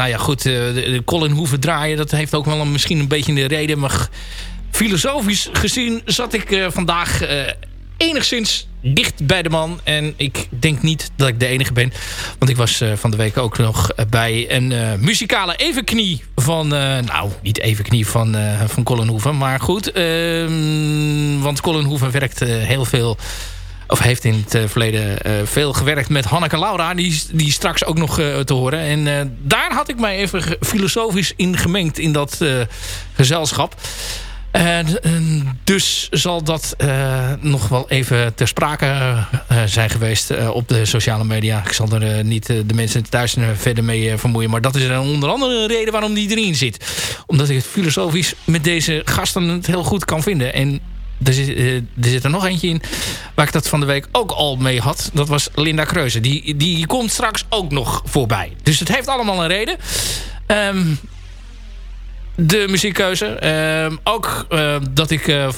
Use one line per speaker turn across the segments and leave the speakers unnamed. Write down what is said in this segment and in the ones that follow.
nou ja, goed, de Colin hoeven draaien. Dat heeft ook wel een, misschien een beetje de reden. Maar filosofisch gezien zat ik vandaag enigszins dicht bij de man. En ik denk niet dat ik de enige ben. Want ik was van de week ook nog bij een muzikale evenknie van... Nou, niet evenknie van, van Colin Hoeven. Maar goed, ehm, want Colin Hoeven werkt heel veel... Of heeft in het verleden veel gewerkt met Hanneke Laura. Die, die straks ook nog te horen. En daar had ik mij even filosofisch in gemengd in dat gezelschap. dus zal dat nog wel even ter sprake zijn geweest op de sociale media. Ik zal er niet de mensen thuis verder mee vermoeien. Maar dat is onder andere een reden waarom die erin zit. Omdat ik het filosofisch met deze gasten het heel goed kan vinden. En er zit, er zit er nog eentje in waar ik dat van de week ook al mee had. Dat was Linda Kreuze. Die, die komt straks ook nog voorbij. Dus het heeft allemaal een reden. Um, de muziekkeuze. Ehm, ook ehm, dat ik uh,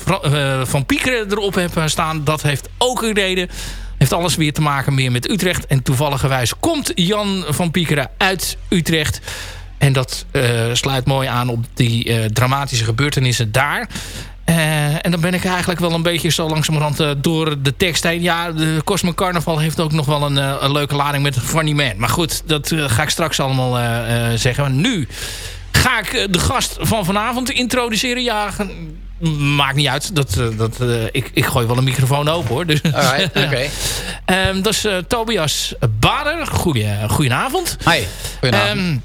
Van Piekeren erop heb staan. Dat heeft ook een reden. Heeft alles weer te maken meer met Utrecht. En toevalligerwijs komt Jan van Piekeren uit Utrecht. En dat sluit mooi aan op die dramatische gebeurtenissen daar. En dan ben ik eigenlijk wel een beetje zo langzamerhand door de tekst heen. Ja, de Cosmic Carnaval heeft ook nog wel een, een leuke lading met Funny Man. Maar goed, dat ga ik straks allemaal zeggen. Maar nu ga ik eh, de gast van vanavond introduceren. Ja, maakt niet uit. Dat, eh, dat, ik, ik gooi wel een microfoon open hoor. Dus,
Alright, okay.
um, dat is Tobias Bader. Goeie, goedenavond.
Hi, goedenavond. Um,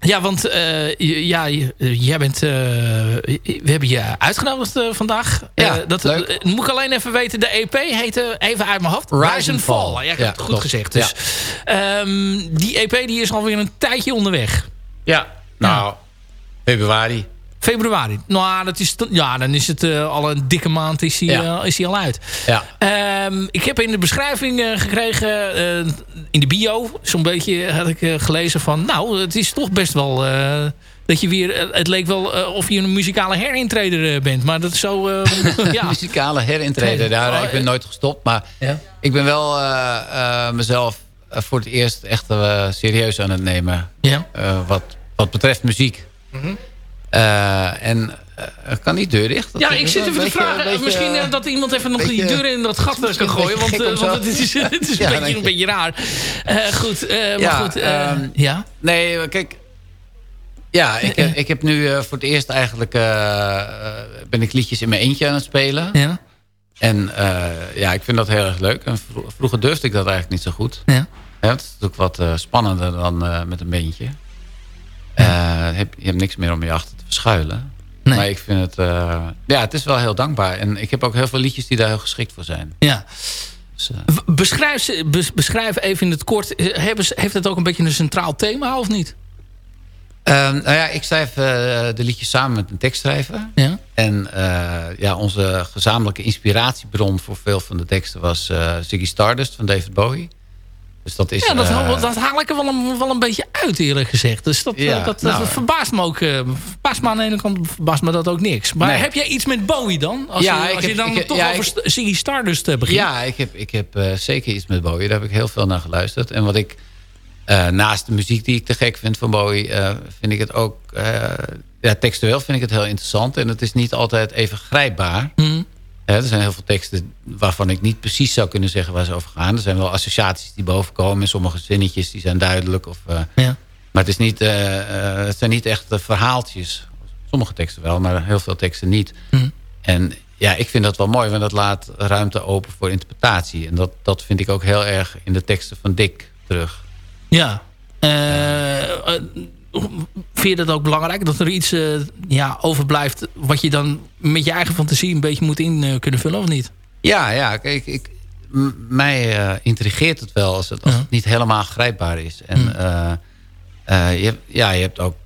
ja, want uh, ja, jij bent... Uh, we hebben je uitgenodigd uh, vandaag.
Ja,
dat moet ik alleen even weten. De EP heette even uit mijn hoofd.
Rise,
Rise
and
Fall.
Fall.
Ja, ik heb het goed gezegd. Dus, ja. um, die EP die is alweer een tijdje onderweg.
Ja, nou... Ja. Februari.
Februari. Nou, dat is, ja, dan is het uh, al een dikke maand is hij, ja. uh, is hij al uit.
Ja.
Um, ik heb in de beschrijving uh, gekregen, in de bio, zo'n beetje had ik gelezen van... Nou, het is toch best wel... dat je weer, het leek wel of je een muzikale herintreder bent. Maar dat is zo... ja.
muzikale herintreder, daar, oh, ik ben nooit gestopt. Maar
ja.
ik ben wel mezelf voor het eerst echt serieus aan het nemen.
Ja.
wat, wat betreft muziek.
Mm -hmm.
Uh, en uh, kan die deur dicht?
Ja, ik zit even te vragen. Beetje, misschien uh, dat iemand even nog die deur in dat gat kan gooien. Want, want het is, het is ja, een, beetje, een beetje raar. goed, maar
ja,
goed. Um, ja?
Nee, kijk. Ja, ik, ik heb nu voor het eerst eigenlijk... ben ik liedjes in mijn eentje aan het spelen.
Ja.
En ja, ik vind dat heel erg leuk. En vroeger durfde ik dat eigenlijk niet zo goed.
Ja.
Ja, het is natuurlijk wat spannender dan met een beentje. Uh, heb, je hebt niks meer om je achter te verschuilen.
Nee.
Maar ik vind het... Uh, ja, het is wel heel dankbaar. En ik heb ook heel veel liedjes die daar heel geschikt voor zijn.
Ja. Dus, uh... beschrijf, beschrijf even in het kort. Heeft het ook een beetje een centraal thema of niet?
nou ja, ik schrijf de liedjes samen met een tekstschrijver.
Ja.
En ja, onze gezamenlijke inspiratiebron voor veel van de teksten was Ziggy Stardust van David Bowie. Dus dat is,
ja, dat,
uh,
dat haal ik er wel een, wel een beetje uit eerlijk gezegd. Dus dat,
ja,
dat,
nou,
dat, verbaast me ook. Uh, verbaast me aan de ene kant verbaast me dat ook niks. Maar
nee.
heb jij iets met Bowie dan? Als
ja,
je, als je dan toch
ja,
over Ziggy Stardust begint.
Ja, ik heb, ik heb uh, zeker iets met Bowie. Daar heb ik heel veel naar geluisterd. En wat ik naast de muziek die ik te gek vind van Bowie... vind ik het ook... ja, textueel vind ik het heel interessant. En het is niet altijd even grijpbaar.
Mm.
Er zijn heel veel teksten waarvan ik niet precies zou kunnen zeggen waar ze over gaan. Er zijn wel associaties die bovenkomen. En sommige zinnetjes die zijn duidelijk. Of, uh,
ja.
Maar het, is niet, uh, uh, het zijn niet echt verhaaltjes. Sommige teksten wel, maar heel veel teksten niet.
Mm.
En ja, ik vind dat wel mooi. Want dat laat ruimte open voor interpretatie. En dat, dat vind ik ook heel erg in de teksten van Dick terug.
Ja. Vind je dat ook belangrijk? Dat er iets uh, ja, overblijft wat je dan met je eigen fantasie een beetje moet in uh, kunnen vullen of niet?
Ja, ja. Kijk, ik, mij uh, intrigeert het wel als het, als het niet helemaal grijpbaar is. En
Mm.
je, hebt, ja, je hebt ook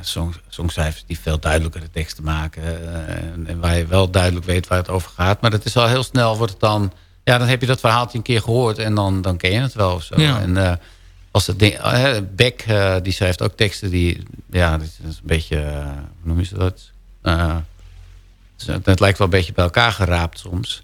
song, songschrijvers die veel duidelijkere teksten maken. En, en, waar je wel duidelijk weet waar het over gaat. Maar dat is al heel snel wordt het dan... Ja, dan heb je dat verhaaltje een keer gehoord en dan, dan ken je het wel of zo.
Ja.
En, als het ding, uh, Beck uh, die schrijft ook teksten die, ja, dat is een beetje, uh, hoe noem je dat? het lijkt wel een beetje bij elkaar geraapt soms.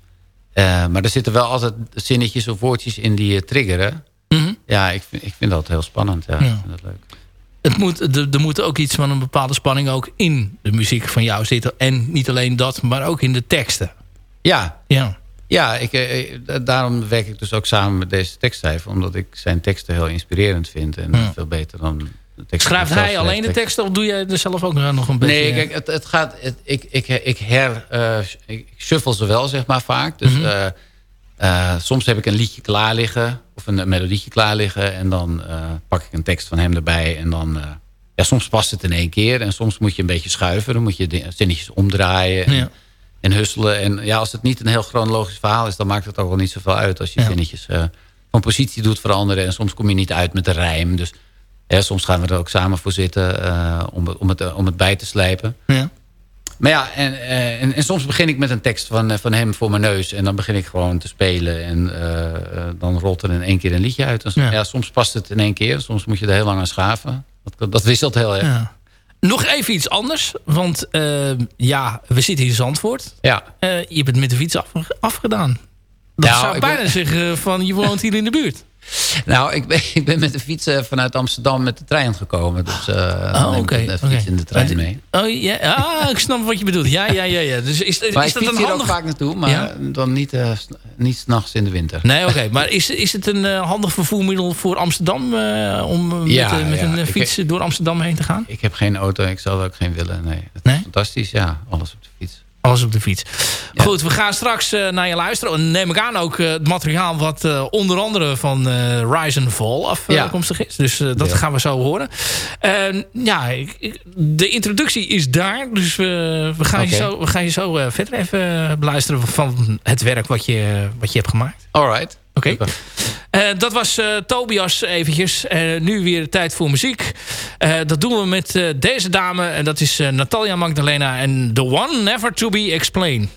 maar er zitten wel altijd zinnetjes of woordjes in die je triggeren.
Mm -hmm.
Ja, ik vind, ik vind dat heel spannend. Ja,
ja.
Ik vind dat leuk.
het moet, er, er moet ook iets van een bepaalde spanning ook in de muziek van jou zitten. En niet alleen dat, maar ook in de teksten.
Ja,
Ja.
Ja ik, eh, daarom werk ik dus ook samen met deze tekstschrijver. Omdat ik zijn teksten heel inspirerend vind. En
Ja.
veel beter dan.
Schrijft hij alleen de teksten of doe jij er zelf ook nog een beetje...
Nee, kijk, het, het gaat, het, ik, ik, ik her, eh, ik shuffle ze wel, zeg maar, vaak. Dus
Mhm.
eh, eh, soms heb ik een liedje klaar liggen, of een, melodietje klaar liggen. En dan eh, pak ik een tekst van hem erbij. En dan, eh, ja, soms past het in één keer. En soms moet je een beetje schuiven. Dan moet je zinnetjes omdraaien en,
Ja.
En husselen. En ja, als het niet een heel chronologisch verhaal is, dan maakt het ook wel niet zoveel uit. Als je
Ja.
zinnetjes eh, van positie doet veranderen. En soms kom je niet uit met de rijm. Dus ja, soms gaan we er ook samen voor zitten eh, om, het, om, het, eh, om het bij te slijpen.
Ja.
Maar ja, en, en, en soms begin ik met een tekst van, van hem voor mijn neus. En dan begin ik gewoon te spelen. En dan rolt er in één keer een liedje uit. Dus,
Ja.
ja. soms past het in één keer. Soms moet je er heel lang aan schaven. Dat, dat wisselt heel erg. Ja.
Ja. Nog even iets anders. Want eh, ja, we zitten in Zandvoort. Eh, je hebt het met de fiets af, afgedaan. Dat
Nou,
zou bijna
ben-
zeggen van je woont hier in de buurt.
Nou, ik ben, ik ben met de fiets eh, vanuit Amsterdam met de trein gekomen. Dus dan
Oh,
neem
oké.
de fiets in de trein mee.
Oh, ja, ah, ik snap wat je bedoelt. Ja, ja, ja. ja. Dus is,
Maar
is
ik
dat
fiets
een
hier
handig...
ook vaak naartoe. Maar
Ja?
dan niet, s- niet s'nachts in de winter.
Nee, oké. Maar is, is het een handig vervoermiddel voor Amsterdam... om
Ja,
met, met
ja.
een fiets door Amsterdam heen te gaan?
Ik heb geen auto. Ik zou ook geen willen. Nee,
Nee?
is fantastisch. Ja, alles op de fiets.
Alles op de fiets.
Ja.
Goed, we gaan straks eh, naar je luisteren. En neem ik aan ook eh, het materiaal wat eh, onder andere van Rise and Fall afkomstig is. Dus dat
Ja.
gaan we zo horen. En ja, ik, ik- de introductie is daar. Dus we, we, gaan, je zo, we gaan je zo verder even beluisteren van het werk wat je, wat je hebt gemaakt.
All right.
Oké. Eh, dat was eh, Tobias eventjes. Eh, nu weer tijd voor muziek. Dat doen we met deze dame. En dat is Natalia Magdalena. En The One Never To Be Explained.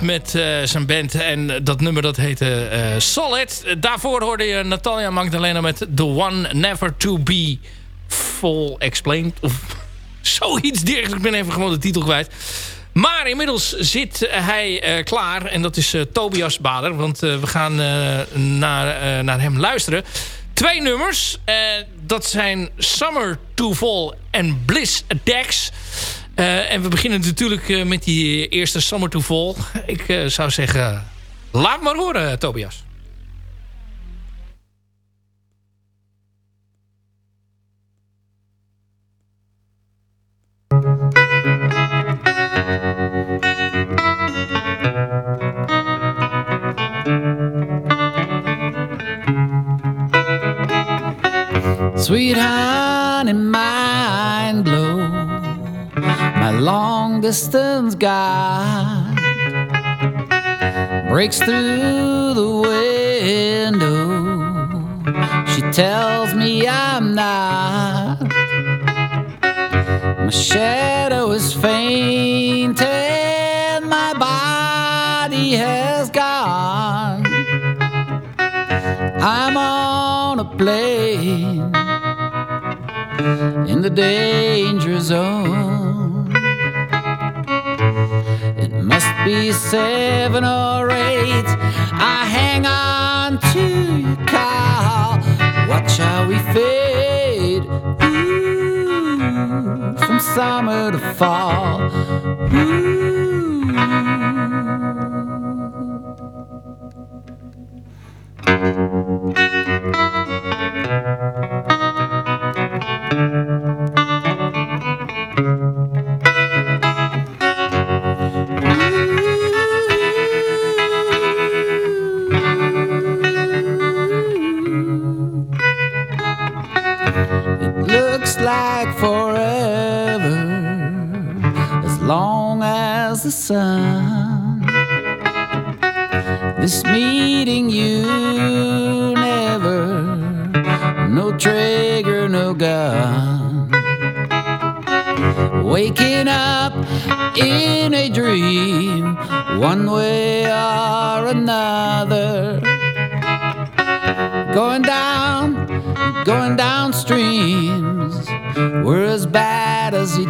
Met uh, zijn band. En dat nummer dat heette uh, Solid. Daarvoor hoorde je Natalia Magdalena met The One Never To Be Full Explained. Of zoiets dergelijks. Ik ben even gewoon de titel kwijt. Maar inmiddels zit hij uh, klaar. En dat is Tobias Bader. Want we gaan naar, naar hem luisteren. Twee nummers. dat zijn Summer To Fall en Bliss Attacks. Uh, en we beginnen natuurlijk uh, met die eerste Summer to. Ik uh, zou zeggen, laat maar horen, Tobias.
Sweet honey, mind blow my long distance guide breaks through the window. She tells me I'm not. My shadow is faint and my body has gone. I'm on a plane in the danger zone. It must be seven or eight. I hang on to your call. What shall we fade? Ooh, from summer to fall. Ooh.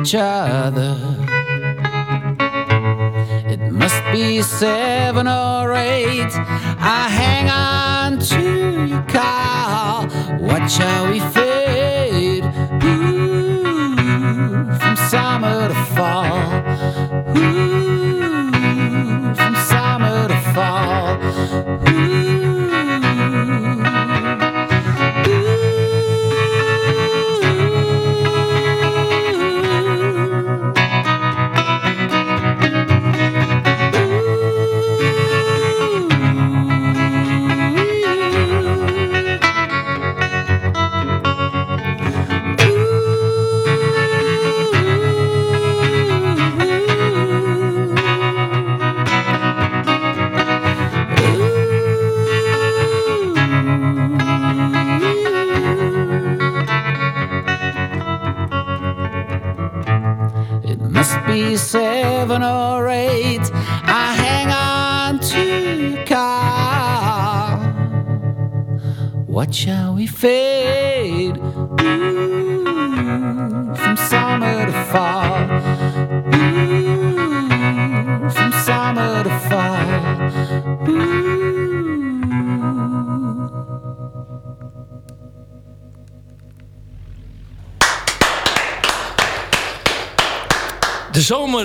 Each other. It must be seven or eight. I hang on to your call. What shall we fade? Ooh, from summer to fall. Ooh, from summer to fall.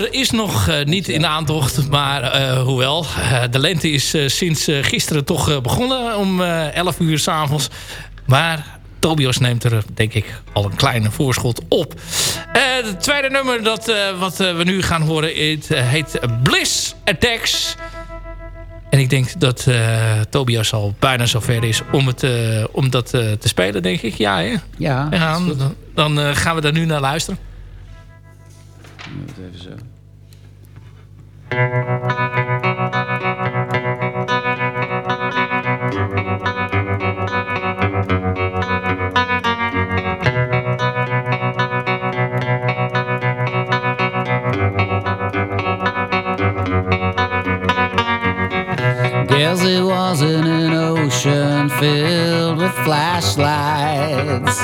Zomer is nog eh, niet in aantocht, maar eh, hoewel. eh, de lente is sinds gisteren toch begonnen om eh 11 uur s'avonds. Maar Tobias neemt er denk ik al een kleine voorschot op. Het tweede nummer dat, wat we nu gaan horen het, eh, heet Bliss Attacks. En ik denk dat Tobias al bijna zover is om, het, om dat te spelen, denk ik. Ja, hè?
Ja,
Ja, dan dan gaan we daar nu naar luisteren.
Even zo. Guess it wasn't an ocean filled with flashlights.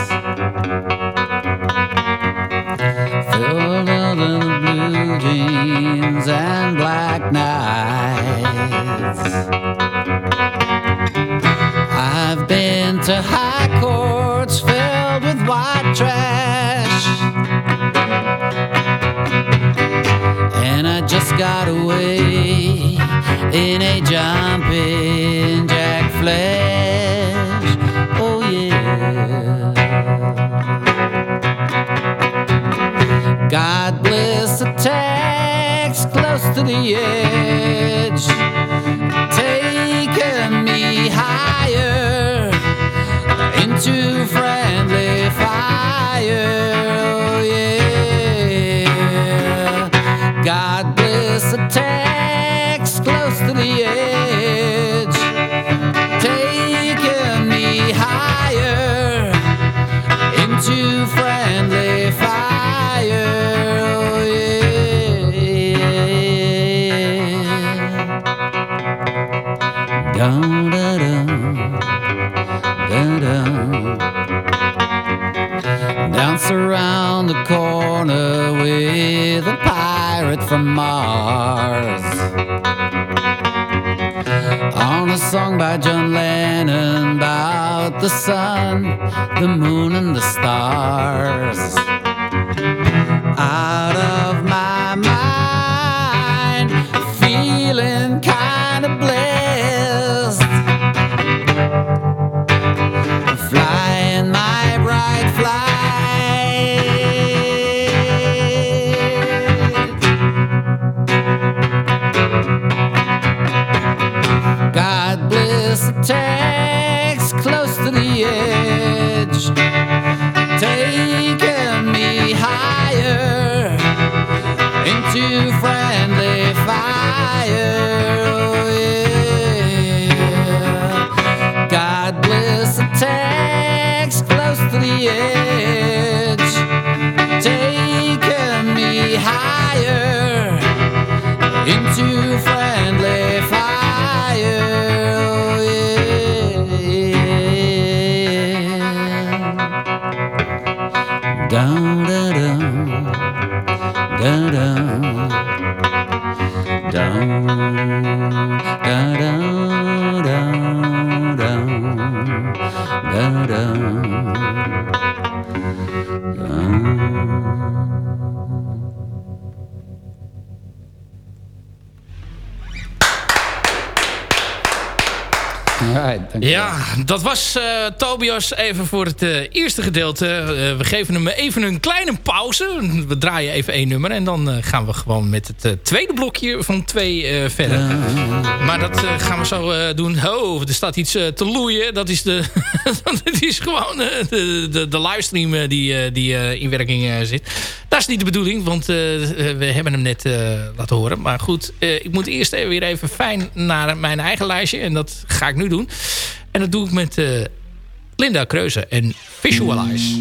Jeans and black nights. I've been to high courts filled with white trash. And I just got away in a jumping jack. God bless the tax close to the edge, taking me higher a pirate from Mars. On a song by John Lennon about the sun, the moon, and the stars. Into friendly fire. Oh, yeah. God bless the text close to the edge, taking me higher into friendly fire. Oh, yeah. Dun, dun, dun. Dun, dun da da da da da da. Dankjewel.
Ja, dat was eh, Tobias even voor het eh, eerste gedeelte. Eh, we geven hem even een kleine pauze. We draaien even één nummer. En dan eh, gaan we gewoon met het eh, tweede blokje van twee eh, verder. Maar dat eh, gaan we zo eh, doen. Oh, er staat iets te loeien. Dat is, de, dat is gewoon de, de, de livestream die, eh, die eh, in werking eh, zit. Dat is niet de bedoeling, want eh, we hebben hem net eh, laten horen. Maar goed, eh, ik moet eerst even weer even fijn naar mijn eigen lijstje. En dat ga ik nu doen. En dat doe ik met eh, Linda Kreuze en Visualize.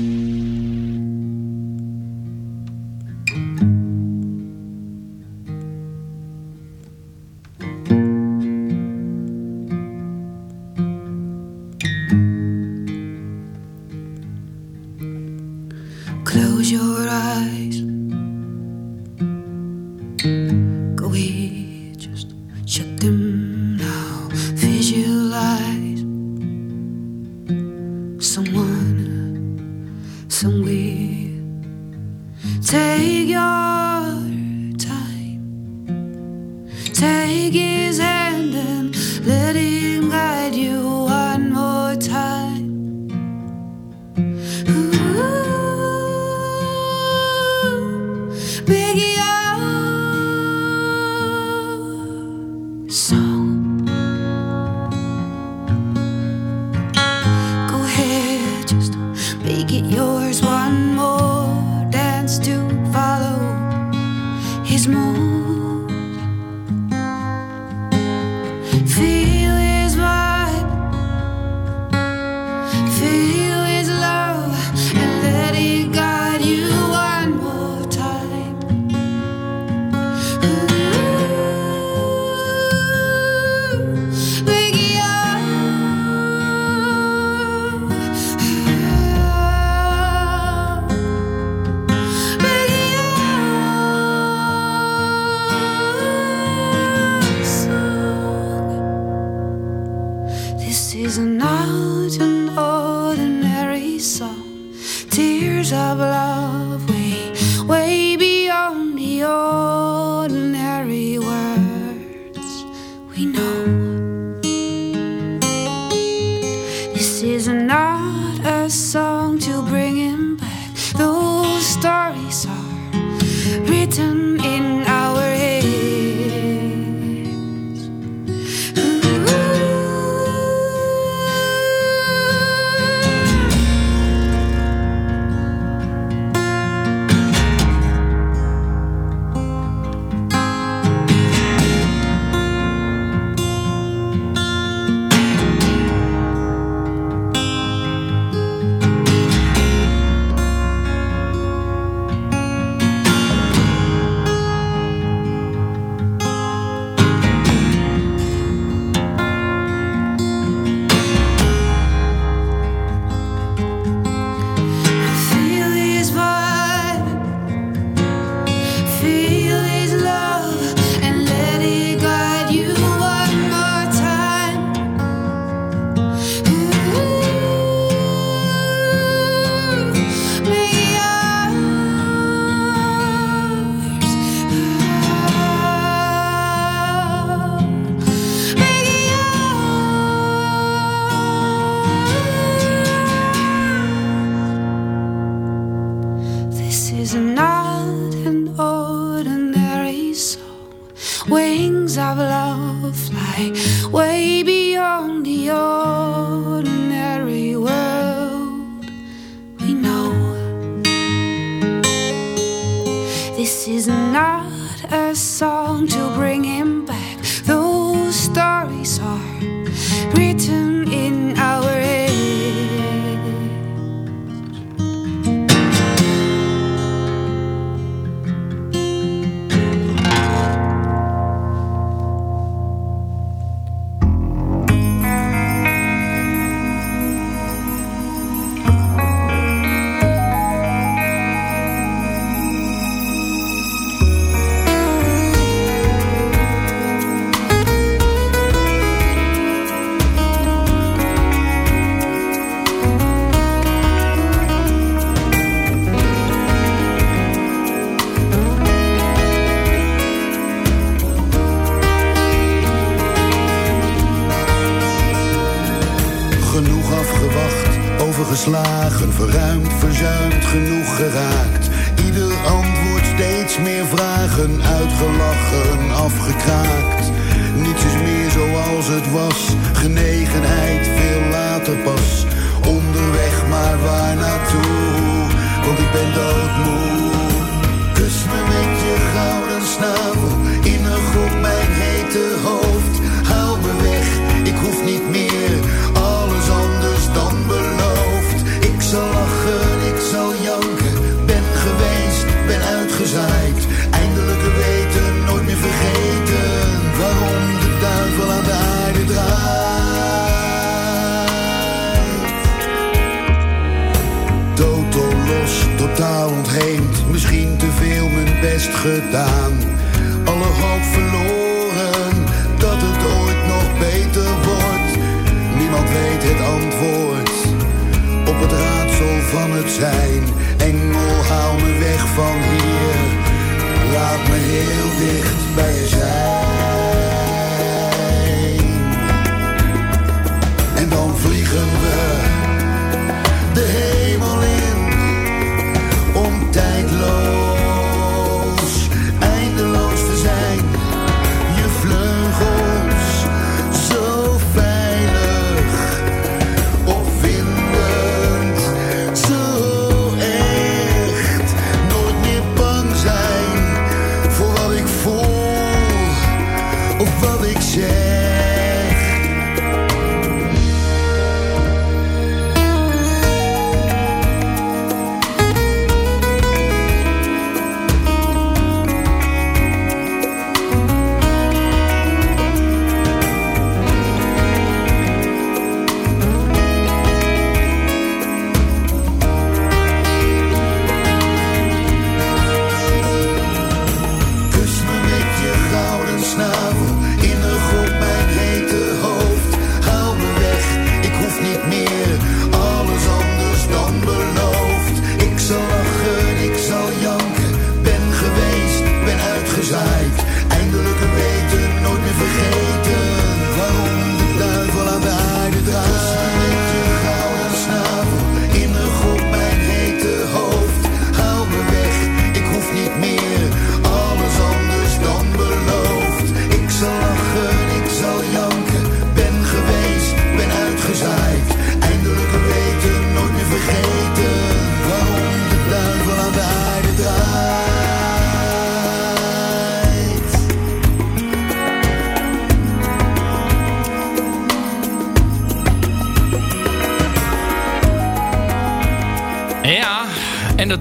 heel dicht bij jezelf.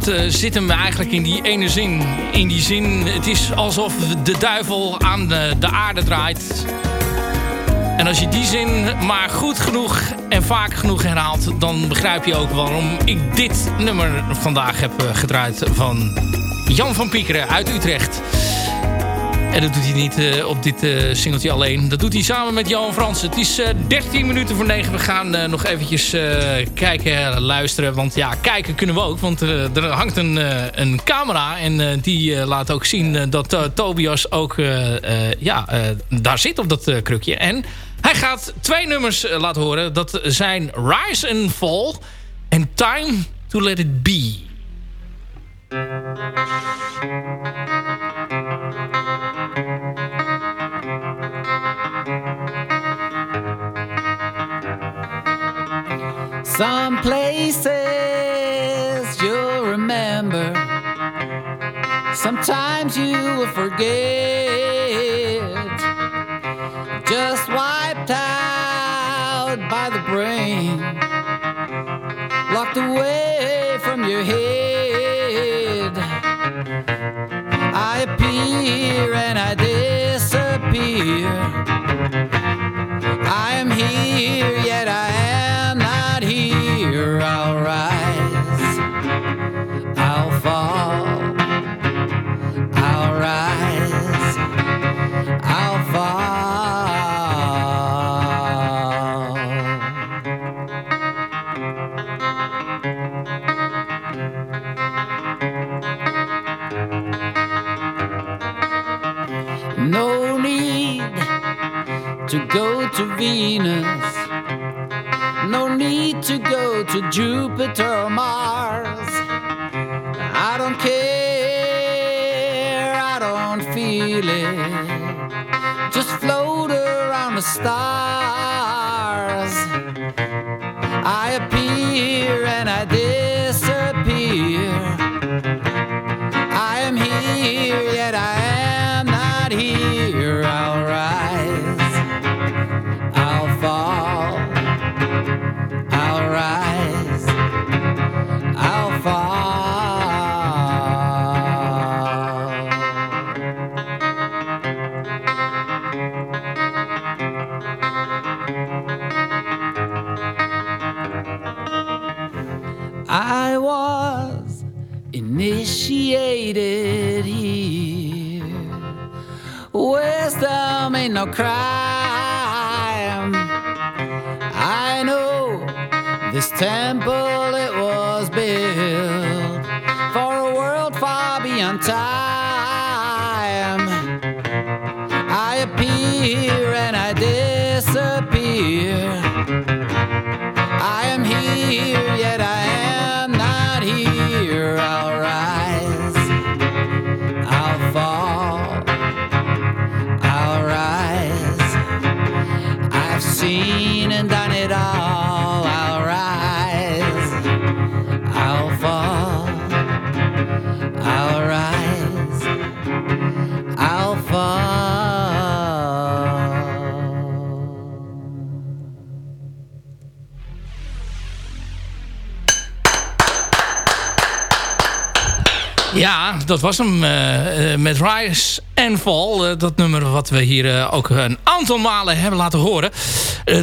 Eh, zitten we
zit hem eigenlijk in die ene zin. In die zin, het is alsof de duivel aan de, de aarde draait. En als je die zin maar goed genoeg en vaak genoeg herhaalt... dan begrijp je ook waarom ik dit nummer vandaag heb eh, gedraaid van Jan van Piekeren uit Utrecht. En dat doet hij niet eh, op dit uh, singeltje alleen. Dat doet hij samen met Johan Frans. Het is eh, 13 minuten voor 9. We gaan nog eventjes kijken, luisteren. Want ja, kijken kunnen we ook. Want er hangt een, een camera. En die laat ook zien dat Tobias ook ja, daar zit op dat krukje. En hij gaat twee nummers laten horen. Dat zijn Rise and Fall en Time to Let It Be.
Some places you'll remember. Sometimes you will forget. Just wiped out by the brain. Locked away from your head. I appear and I disappear. I am here, yet I am rise, I'll fall, I'll rise, I'll fall. No need to go to Venus. No need to go to Jupiter or Mars. I don't care, I don't feel it. Just float around the stars. I appear and I disappear. I am here, cry.
Ja, dat was hem eh, eh, met Rise and Fall. Eh, dat nummer wat we hier ook een aantal malen hebben laten horen.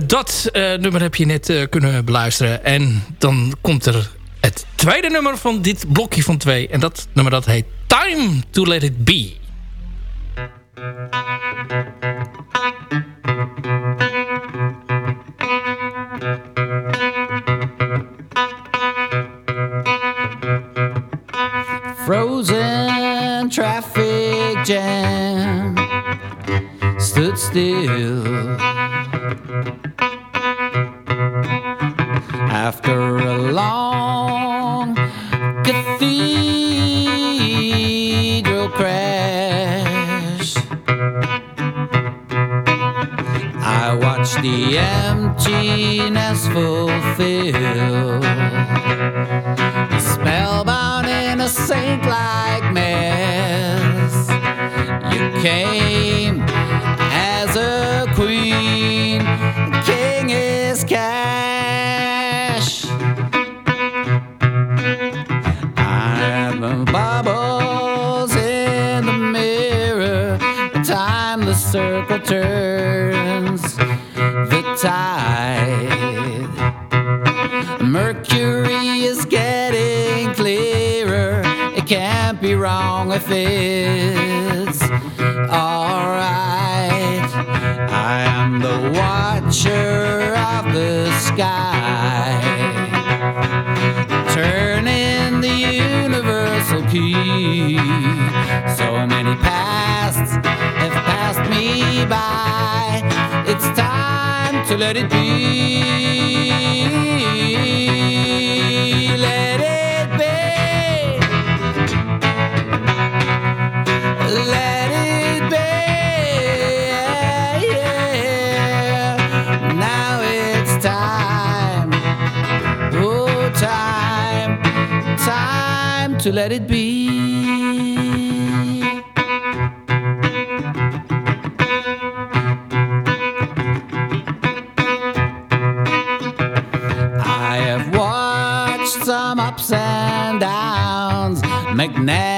Dat nummer heb je net kunnen beluisteren. En dan komt er het tweede nummer van dit blokje van twee. En dat nummer dat heet Time to Let It Be.
Frozen traffic jam stood still after a long cathedral crash. I watched the emptiness fulfill came as a queen, king is cash. I'm bubbles in the mirror, the timeless circle turns the tide. Mercury is getting clearer. It can't be wrong if it's alright. I am the watcher of the sky, turning the universal key. So many pasts have passed me by. It's time to let it be. Let it be. Let time, time to let it be. I have watched some ups and downs, McNair.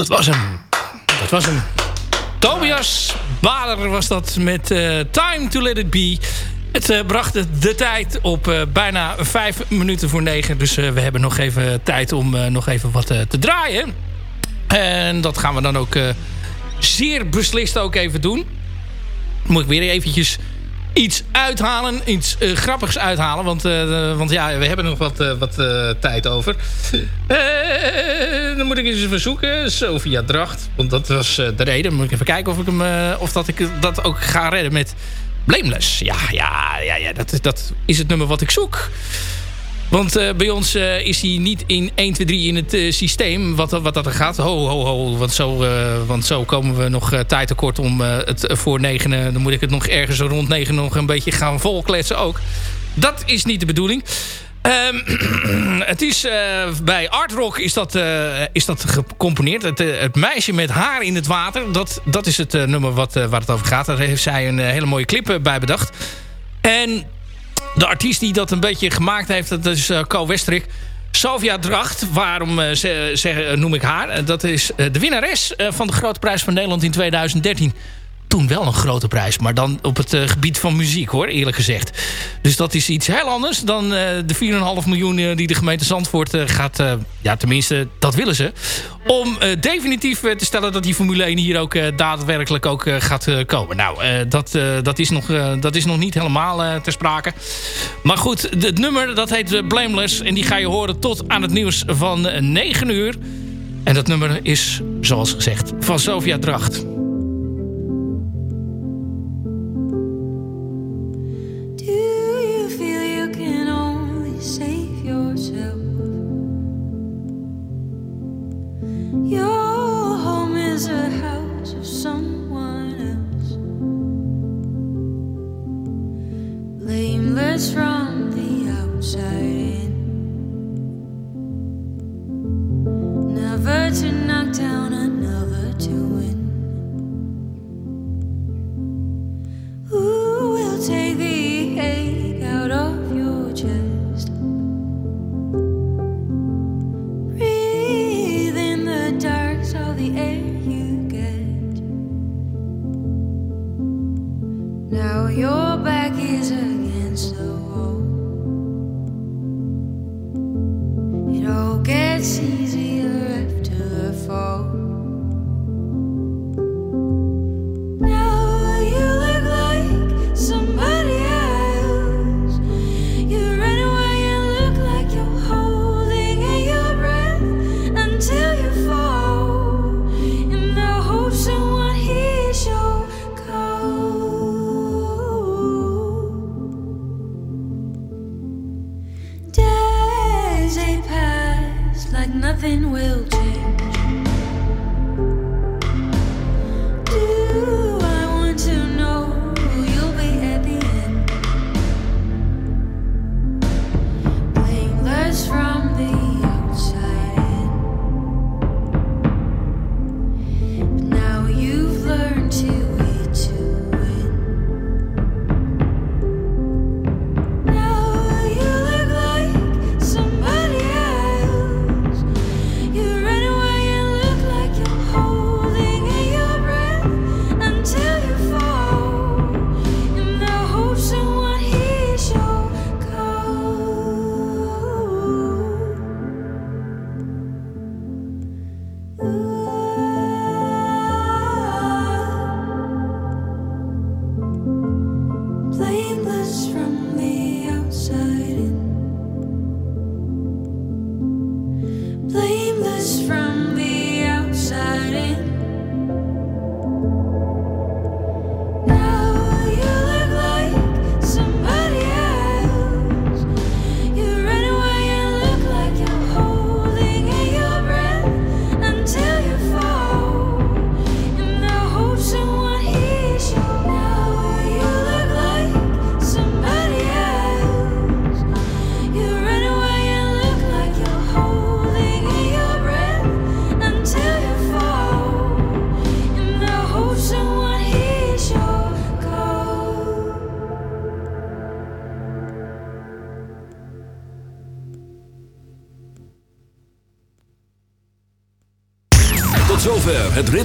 Dat was hem. Dat was hem. Tobias Bader was dat met eh, Time to Let It Be. Het eh, bracht de tijd op eh, bijna vijf minuten voor negen. Dus we hebben nog even tijd om nog even wat te draaien. En dat gaan we dan ook zeer beslist ook even doen. Moet ik weer eventjes iets uithalen. Iets uh, grappigs uithalen. Want, uh, want ja, we hebben nog wat, uh, wat tijd over. dan moet ik eens even zoeken. Sofia Dracht. Want dat was de reden. Moet ik even kijken of, ik hem, of dat ik dat ook ga redden met Blameless. Ja, ja, ja, ja dat, dat is het nummer wat ik zoek. Want uh, bij ons uh, is hij niet in 1, 2, 3 in het uh, systeem wat, wat dat er gaat. Ho, ho, ho. Want zo, want zo komen we nog tijd tekort om het voor negenen. Dan moet ik het nog ergens rond negen nog een beetje gaan volkletsen ook. Dat is niet de bedoeling. Um, het is bij Art Rock is dat, is dat gecomponeerd. Het, het, meisje met haar in het water. Dat, dat is het nummer wat, waar het over gaat. Daar heeft zij een hele mooie clip bij bedacht. En de artiest die dat een beetje gemaakt heeft, dat is uh, Co Westrik. Sofia Dracht, waarom uh, noem ik haar? Dat is de winnares van de Grote Prijs van Nederland in 2013 toen wel een grote prijs. Maar dan op het uh, gebied van muziek hoor, eerlijk gezegd. Dus dat is iets heel anders dan uh, de 4,5 miljoen uh, die de gemeente Zandvoort gaat... ja, tenminste, dat willen ze. Om definitief te stellen dat die Formule 1 hier ook daadwerkelijk ook gaat komen. Nou, dat, dat, is nog, dat is nog niet helemaal ter sprake. Maar goed, het nummer dat heet Blameless. En die ga je horen tot aan het nieuws van 9 uur. En dat nummer is, zoals gezegd, van Sofia Dracht.
Dios.